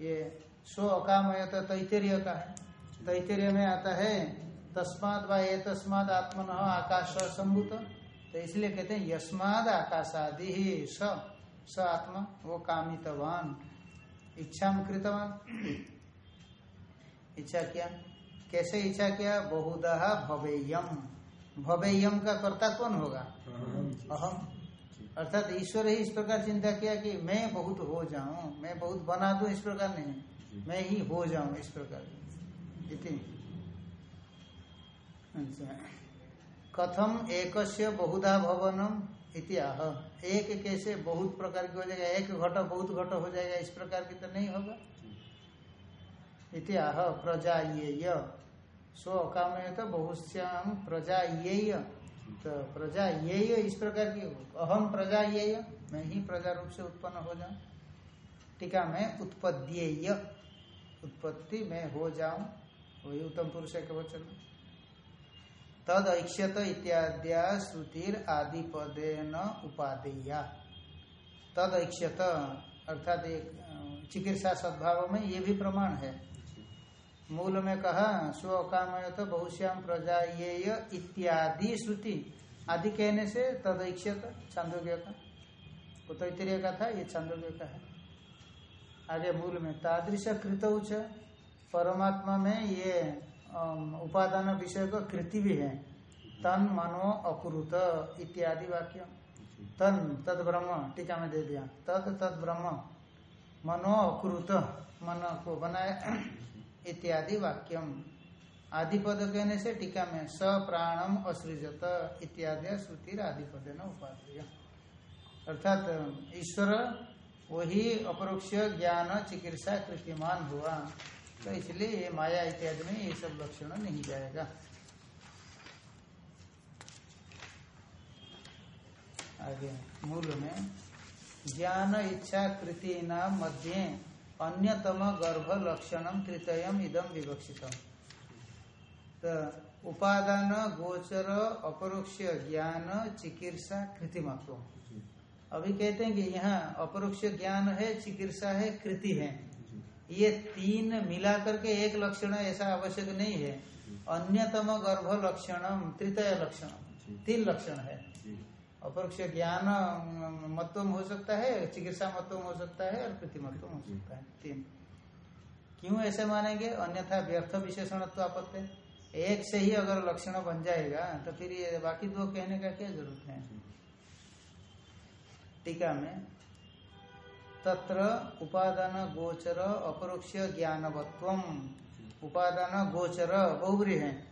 ये सो अकामय तो तैतरीय का है। तैतरीय में आता है तस्माद व ये तस्माद आत्मन आकाश संभूत। तो इसलिए कहते हैं यस्माद आकाशादि स स आत्मा वो कामितवान। इच्छा कृतवान। इच्छा किया? कैसे इच्छा किया? बहुधा भवेयम। भवेयम का कर्ता कौन होगा? अहम। अर्थात ईश्वर ही इस प्रकार चिंता किया कि मैं बहुत हो जाऊँ मैं बहुत बना दू इस प्रकार नहीं। मैं ही हो जाऊँ इस प्रकार। अच्छा। कथम एकस्य बहुधा भवनम इतिहा एक कैसे बहुत प्रकार की हो जाएगा एक घट बहुत घट हो जाएगा इस प्रकार की तो नहीं होगा। इतिहाह प्रजा ये सो अकाम तो बहुश्याम प्रजा ये तो प्रजा ये इस प्रकार की अहम प्रजा ये मैं ही प्रजा रूप से उत्पन्न हो जाऊँ। टीका में उत्पद्येय। उत्पत्ति में हो जाऊँ, वही उत्तम पुरुष के वचन। तद ऐक्षत इत्याद्या श्रुतिर आदि पदे न उपादेया। तद ऐक्षत, अर्थात एक चिकित्सा सद्भाव में ये भी प्रमाण है। मूल में कहा स्व कामय तो बहुश्याम प्रजा ये इत्यादि श्रुति। आदि कहने से तदैक्षत छांदोग्य का वो तैतरीय का था ये छांदोग्य का है। आगे मूल में तादृश कृत परमात्मा में ये उपादान विषय को कृति भी है। तन, मनो, अकुरुत इत्यादि वाक्य। तन तद ब्रह्म टीका में दे दिया। तद तद ब्रह्म मनो, अकुरुत। मन को बनाया। इत्यादि वाक्यम। आदि पद कहने से टीका में स प्राणम असृजत इत्यादि श्रुति आदि पद न उपाध्य अर्थात, ईश्वर वही अपरोक्ष ज्ञान चिकित्सा कृतिमान हुआ। तो इसलिए ये माया इत्यादि में ये सब लक्षण नहीं जाएगा। आगे, मूल में ज्ञान इच्छा कृति नाम मध्य अन्यतम गर्भ लक्षणम तृतयम इदम विवक्षित तो उपादान, गोचर, अपरोक्ष ज्ञान, चिकित्सा कृतिमत्व अभी कहते हैं कि यहाँ अपरोक्ष ज्ञान है, चिकित्सा है, कृति है। ये तीन मिला करके एक लक्षण ऐसा आवश्यक नहीं है। अन्यतम गर्भ लक्षणम तृतीय लक्षण, तीन लक्षण है। अपरोक्ष ज्ञान मतम हो सकता है, चिकित्सा मतम हो सकता है, और प्रतिमत्व हो सकता है। तीन। क्यों ऐसे मानेंगे? अन्यथा व्यर्थ विशेषण तो आपत्ति। एक से ही अगर लक्षण बन जाएगा तो फिर ये बाकी दो कहने का क्या ज़रूरत है? टीका में, तत्र उपादान गोचर अपरोक्ष ज्ञानवत्व उपादान गोचर बहुबरी है।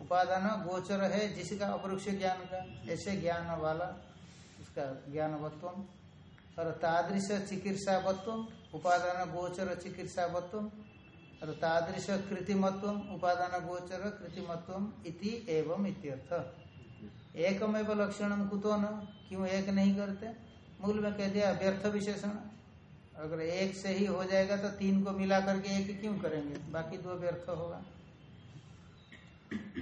उपादान गोचर है, जिसका अपरुक्ष ज्ञान का, ऐसे ज्ञान वाला, उसका ज्ञानवत्व और तादृश चिकित्सावत्व उपादान गोचर चिकित्सावत्व और तादृश कृतिमत्व उपादान गोचर कृतिमत्व इति एवं इत्यर्थ। एकमेव लक्षण कुतो न, क्यों एक नहीं करते? मूल में कह दिया व्यर्थ विशेषण। अगर एक से ही हो जाएगा तो तीन को मिला करके एक क्यों करेंगे? बाकी दो व्यर्थ होगा।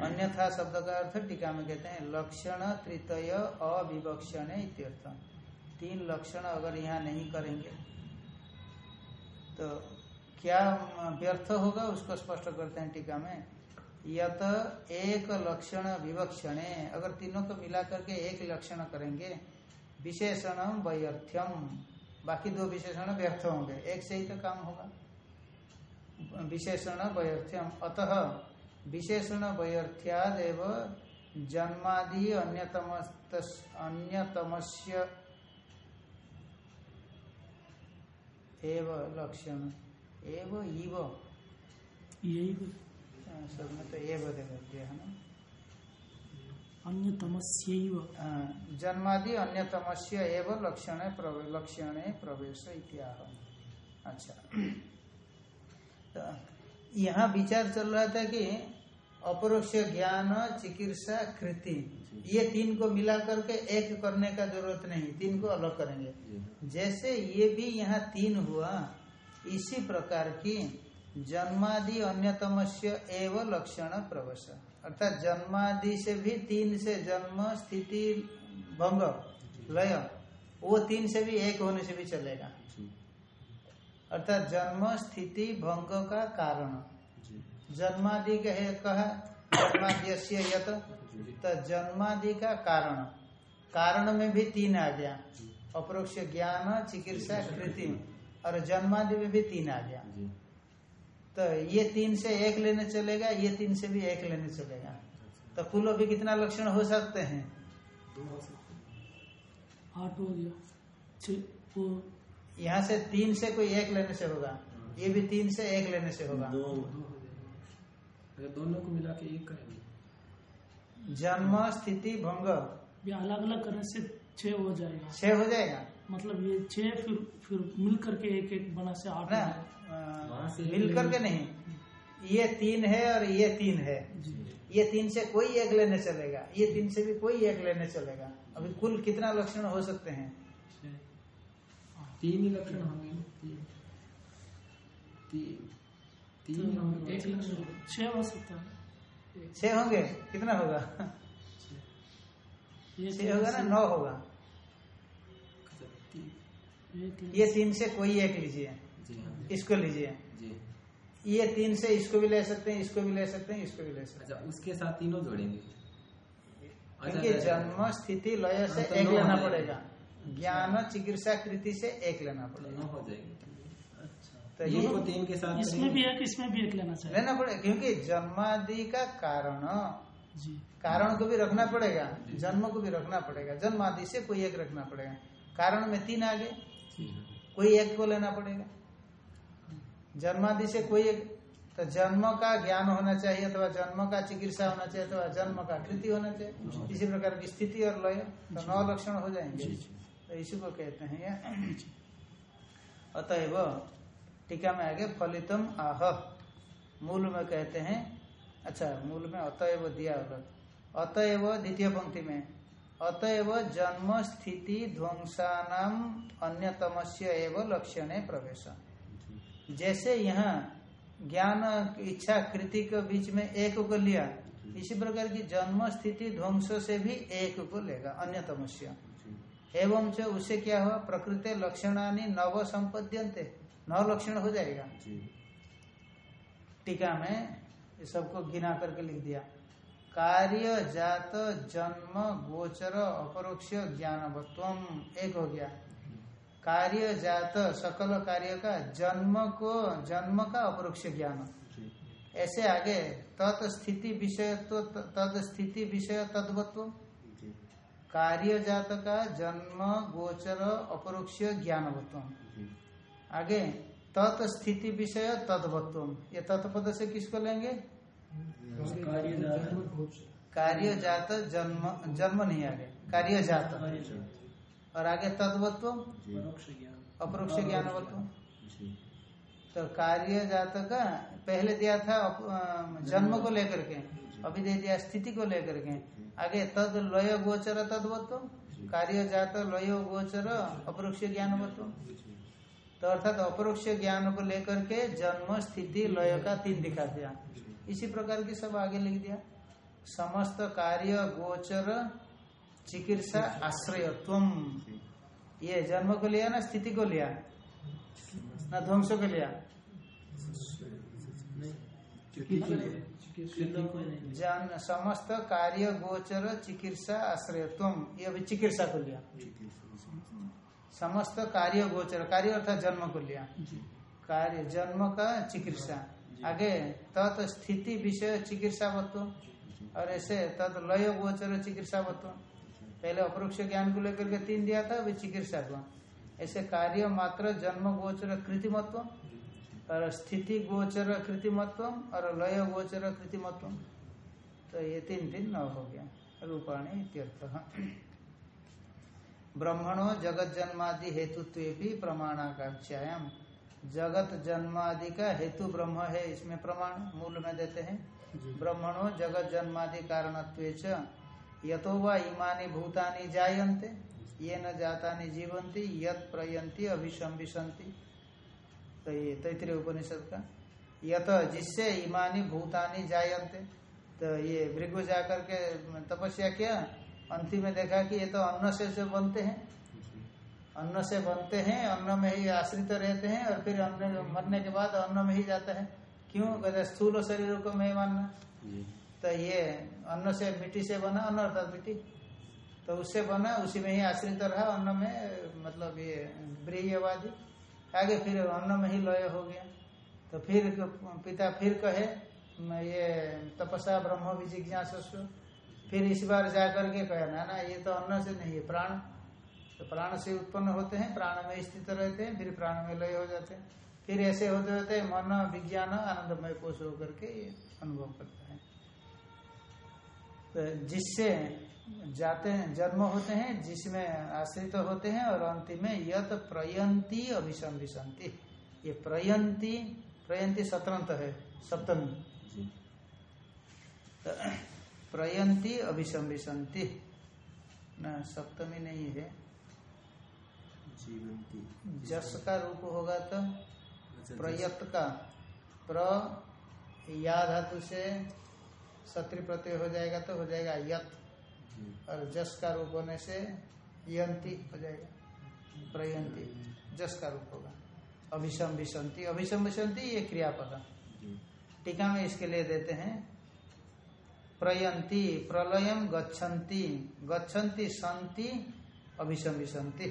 अन्यथा शब्द का अर्थ टीका में कहते हैं, लक्षण तृतय अविवक्षण इत्यर्थ तीन लक्षण अगर यहाँ नहीं करेंगे तो क्या व्यर्थ होगा उसको स्पष्ट करते हैं टीका में? यत एक लक्षण विवक्षणे, अगर तीनों को मिला करके एक लक्षण करेंगे, विशेषण वैर्थ्यम बाकी दो विशेषण व्यर्थ होंगे, एक से ही तो काम होगा। विशेषण वैर्थ्यम अतः विशेषण वैर्थ्यादेव जन्मादि अन्यतम अन्यतमस्य एव लक्षण। एव इव। यही सब में तो एव दिया है ना? अन्यतमस्यैव। जन्मादि अन्यतमस्य एव लक्षण लक्षणे प्रवेश इत्याह। अच्छा। तो यहाँ विचार चल रहा था कि अपरोक्ष ज्ञान चिकित्सा कृति ये तीन को मिला करके एक करने का ज़रूरत नहीं तीन को अलग करेंगे। जैसे ये भी यहाँ तीन हुआ इसी प्रकार की जन्मादि अन्यतमस्य एव लक्षण प्रवश। अर्थात जन्मादि से भी तीन से जन्म स्थिति भंग लय वो तीन से भी एक होने से भी चलेगा। अर्थात जन्म स्थिति भंग का कारण। जी। जन्मादि का कहा यत तो जन्मादि का कारण। कारण में भी तीन आ गया। अपरोक्ष ज्ञान चिकित्सा कृति। और जन्मादि में भी तीन आ गया। तो ये तीन से एक लेने चलेगा ये तीन से भी एक लेने चलेगा। तो कुल अभी कितना लक्षण हो सकते हैं? दो सकते। आठ हो गया। यहाँ से तीन से कोई एक लेने से होगा। ये भी तीन से एक लेने से होगा। दो अगर दोनों को मिला के एक करेंगे। जन्म स्थिति भंग। ये अलग अलग करने से छः हो जाएगा। छह हो जाएगा? मतलब ये छः फिर फिर मिल करके एक एक बना से आठ ना से मिल करके नहीं। ये तीन है और ये तीन है। जी। ये तीन से कोई एक लेने चलेगा। ये तीन से भी कोई एक लेने चलेगा। अभी कुल कितना लक्षण हो सकते हैं? तीन ही लक्षण होंगे। तीन। तीन। तीन होंगे। एक लक्षण। छः हो सकता है। छह होंगे? कितना होगा? छह होगा ना? नौ होगा। ये तीन। से कोई एक लीजिए। हाँ। इसको लीजिए। जी। ये तीन से इसको भी ले सकते हैं इसको भी ले सकते हैं इसको भी ले सकते अच्छा उसके साथ तीनों जोड़ेंगे। अच्छा, क्योंकि अच्छा। जन्म स्थिति लय से हाँ, तो एक लेना पड़ेगा। ज्ञान चिकित्सा कृति से एक लेना तो पड़ेगा हो जाएगी। तो तीन ये को तीन के साथ इसमें भी एक इसमें भी एक लेना चाहिए। लेना पड़ेगा क्योंकि जन्मादि का कारण कारण को भी रखना पड़ेगा जन्म को भी रखना पड़ेगा। जन्म आदि से कोई एक रखना पड़ेगा। कारण में तीन आ गए। हाँ। कोई एक को लेना पड़ेगा। जन्मादि से कोई एक तो जन्म का ज्ञान होना चाहिए अथवा जन्म का चिकित्सा होना चाहिए अथवा जन्म का कृति होना चाहिए। इसी प्रकार की स्थिति और लय तो नौ लक्षण हो जाएँगे। तो इसी को कहते हैं ये। अतएव टीका में आगे फलितम आह। मूल में कहते हैं अच्छा मूल में अतएव दिया होगा। अतएव द्वितीय पंक्ति में, अतएव जन्म स्थिति ध्वंसानाम अन्यतमस्य एवं लक्षणे प्रवेश। जैसे यहाँ ज्ञान, इच्छा, कृति के बीच में एक को लिया, इसी प्रकार की जन्म स्थिति ध्वंस से भी एक को लेगा, अन्यतमस्य। एवं च उससे क्या हुआ प्रकृति लक्षणानि नव संपद्यंते नौ लक्षण हो जाएगा। टीका में ये सबको गिना करके लिख दिया। कार्य जात जन्म गोचर अपरोक्ष ज्ञानवत्व एक हो गया। कार्य जात सकल कार्य का जन्म को जन्म का अपरोक्ष ज्ञान। ऐसे आगे तत् स्थिति विषय तो तद स्थिति विषय तद्वत्व कार्य जात का जन्म गोचर अपरोक्ष ज्ञानवत्व आगे तत् स्थिति विषय तद्वत्व ये तत्पद से किसको लेंगे? कार्य जात जन्म जन्म नहीं आगे। कार्य जात और आगे तद्वत्व अपरोक्ष ज्ञानवत्व तो कार्य जात का पहले दिया था जन्म को लेकर के। अभी दे दिया स्थिति को लेकर के। आगे तद लय गोचर तद्वत्व कार्य जात लय गोचर अपरोक्ष ज्ञानवत्व। तो अर्थात अपरोक्ष ज्ञान को लेकर के जन्म स्थिति लय का तीन दिखा दिया। इसी प्रकार की सब आगे लिख दिया। समस्त कार्य गोचर चिकित्सा आश्रयत्व ये जन्म को लिया ना स्थिति को लिया? ना ध्वंस को लिया? जन समस्त कार्य गोचर चिकित्सा आश्रयत्व ये अभी चिकित्सा को लिया। समस्त कार्य गोचर कार्य अर्थात जन्म को लिया। कार्य जन्म का चिकित्सा। आगे तत् स्थिति विषय चिकित्सावत्व और ऐसे तत् लय गोचर चिकित्सावत्व पहले अपरोक्ष ज्ञान को लेकर के तीन दिया था अभी चिकित्सा को ऐसे कार्य मात्र जन्म गोचर कृतिमत्व। और स्थिति गोचर कृतिमत्व और लय गोचर कृतिमत्व तो ये तीन तीन नौ हो गया रूपाणी इत्यर्थ। ब्रह्मणो जगत जन्मादि हेतुत्व भी प्रमाणाकांक्षायाम। जगत जन्मादि का हेतु ब्रह्म है इसमें प्रमाण मूल में देते हैं। ब्रह्मणो जगत जन्मादि कारणत्व यतो वा इमानी भूतानि जायन्ते ये न जातानि जीवंती यत प्रयंती अभिशंबिशंति तो ये तैतृय उपनिषद का। यत जिससे इमानी भूतानी जायते तो ये भृगु जाकर के तपस्या किया। अंतिम में देखा कि ये तो अन्न से जो बनते हैं। अन्न से बनते हैं अन्न में ही आश्रित रहते हैं और फिर अन्न मरने के बाद अन्न में ही जाता है। क्यों? कहते स्थूल शरीर को मैं मानना। तो ये अन्न से मिट्टी से बना अन्न अर्थात मिट्टी। तो उससे बना उसी में ही आश्रित रहा। अन्न में मतलब ये ब्रीयवादी। आगे फिर अन्न में ही लय हो गया। तो फिर पिता फिर कहे ये तपस्या, ब्रह्म विजिज्ञासस्व फिर इस बार जाकर के कहे, ना ना, ये तो अन्न से नहीं है प्राण। तो प्राण से उत्पन्न होते हैं, प्राण में स्थित रहते हैं, फिर प्राण में लय हो जाते हैं। फिर ऐसे होते होते मन, विज्ञान, आनंदमय कोष होकर के अनुभव करता है। तो जिससे जाते हैं जन्म होते हैं जिसमें आश्रित तो होते हैं और अंतिम में यत प्रयंती अभिसंभिशंति ये प्रयंती प्रयंती सतरंत है सप्तमी। तो प्रयंती अभिसंभिशंति न सप्तमी नहीं है। जीवंती। जस का रूप होगा तो अच्छा, प्रयत का। प्र या धातु से सत्री प्रत्यय हो जाएगा तो हो जाएगा यत। और जस का रूप होने से यंती हो जाएगा। प्रयंती। जस का रूप होगा। अभिसम विसंति अभिसम विसंति ये क्रियापद। टीका में इसके लिए देते हैं प्रयंती प्रलयम गच्छन्ति गच्छन्ति संति अभिसम विसंति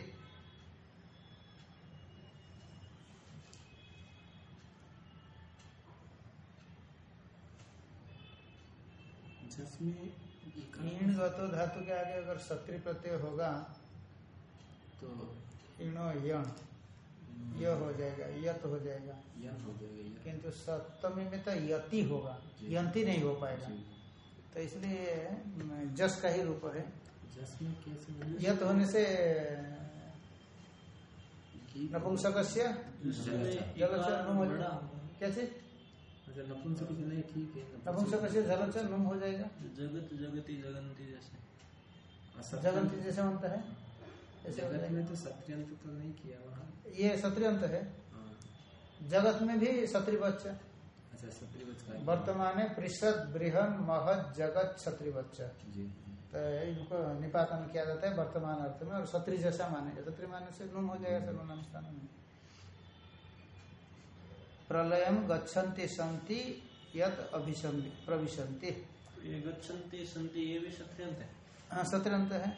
जिसमें ईण गतो धातु के आगे अगर सत्री प्रत्यय होगा तो ईणो यण य हो जाएगा यत हो जाएगा। हो किंतु सप्तमी में तो यति होगा। यंती नहीं हो पाएगा। तो इसलिए जस का ही रूप है। कैसे यत होने से गीत- नपुंसकस्य नपुंसक नहीं ठीक है जलच नुम हो जाएगा। जगत जगती जगंती जैसे। जगंती जैसे बनता है। हो जगत में तो तो नहीं किया वहाँ। ये सत्रियंत है। हाँ। जगत में भी सत्रिवच्च अच्छा वर्तमान पृषद बृहन महत जगत क्षत्रिवच्च जी। तो इनको निपातन किया जाता है वर्तमान अर्थ में और सत्री जैसा माने सत्री माने से नुम हो जाएगा सर्वनाम स्थान में। प्रलयम गच्छन्ति संति यत ये गच्छन्ति संति ये भी सत्यंत है हाँ सत्रंत है।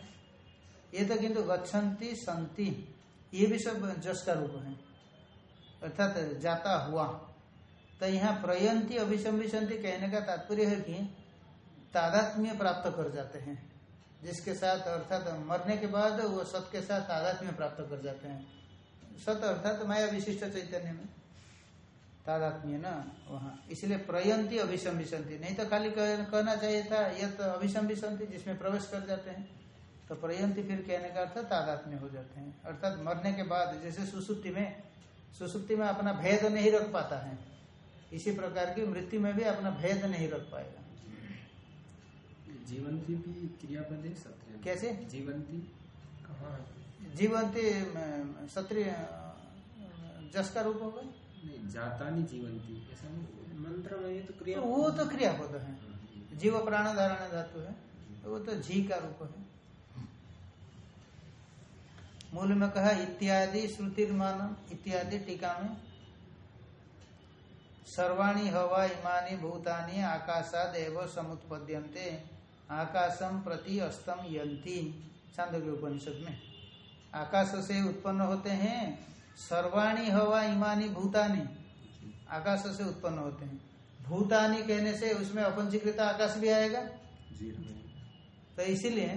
ये तो किंतु गच्छन्ति संति ये भी सब जस का रूप है। अर्थात जाता हुआ। तो यहाँ प्रयंती अभिसंभिशंति कहने का तात्पर्य है कि तादात्म्य प्राप्त कर जाते हैं। जिसके साथ अर्थात मरने के बाद वो सत के साथ तादात्म्य प्राप्त कर जाते हैं। सत अर्थात माया विशिष्ट चैतन्य में। तादात्म्य ना वहाँ। इसलिए प्रयंती अभिसंभिशंति नहीं तो खाली कहना चाहिए था यह तो अभिसंभिशंति जिसमें प्रवेश कर जाते हैं। तो प्रयंती फिर कहने का अर्थ तादात्म्य हो जाते हैं। अर्थात मरने के बाद जैसे सुसुप्ति में सुसुप्ति में अपना भेद नहीं रख पाता है इसी प्रकार की मृत्यु में भी अपना भेद नहीं रख पाएगा। जीवंती भी क्रियापद है सत्य कैसे? जीवंती। कहाँ जीवंती क्षत्रिय जस का रूप होगा। नहीं जाता नहीं जीवंती ऐसा मंत्र में ये तो क्रिया तो वो तो क्रियापद है। हाँ, जीव प्राण धारण धातु है वो तो झी का रूप है। मूल में कहा इत्यादि श्रुतिर्मान इत्यादि टीका में सर्वाणी हवा इमानी भूतानि आकाशाद एव समुत्पद्यन्ते आकाशम प्रति अस्तम यंती छांदोग्य उपनिषद में। आकाश से उत्पन्न होते हैं सर्वाणी हवा इमानी भूतानी आकाश से उत्पन्न होते हैं। भूतानी कहने से उसमें अपंचीकृत आकाश भी आएगा। तो इसीलिए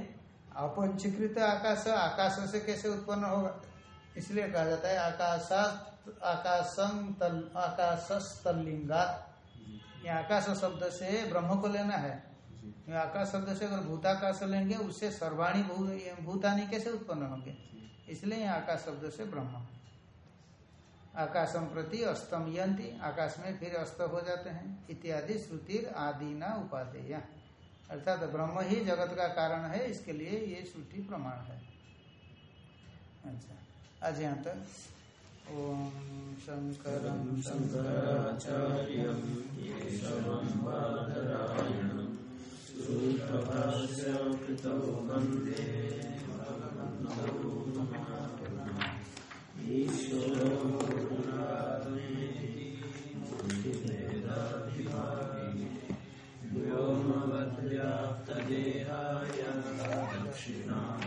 अपंचीकृत आकाश आकाश से कैसे उत्पन्न होगा? इसलिए कहा जाता है आकाशा आकाशम तल आकाश ये आकाश शब्द से ब्रह्म को लेना है। आकाश शब्द से अगर भूताकाश लेंगे उससे सर्वाणी भूतानी कैसे उत्पन्न होंगे? इसलिए आकाश शब्द से ब्रह्म। आकाशम प्रति अस्तम यंती आकाश में फिर अस्त हो जाते हैं। इत्यादि श्रुतिर आदि न उपादेय। अर्थात ब्रह्म ही जगत का कारण है, इसके लिए ये श्रुति प्रमाण है। अच्छा आज यहाँ तक। ओम शंकर बादरायणम् ॐ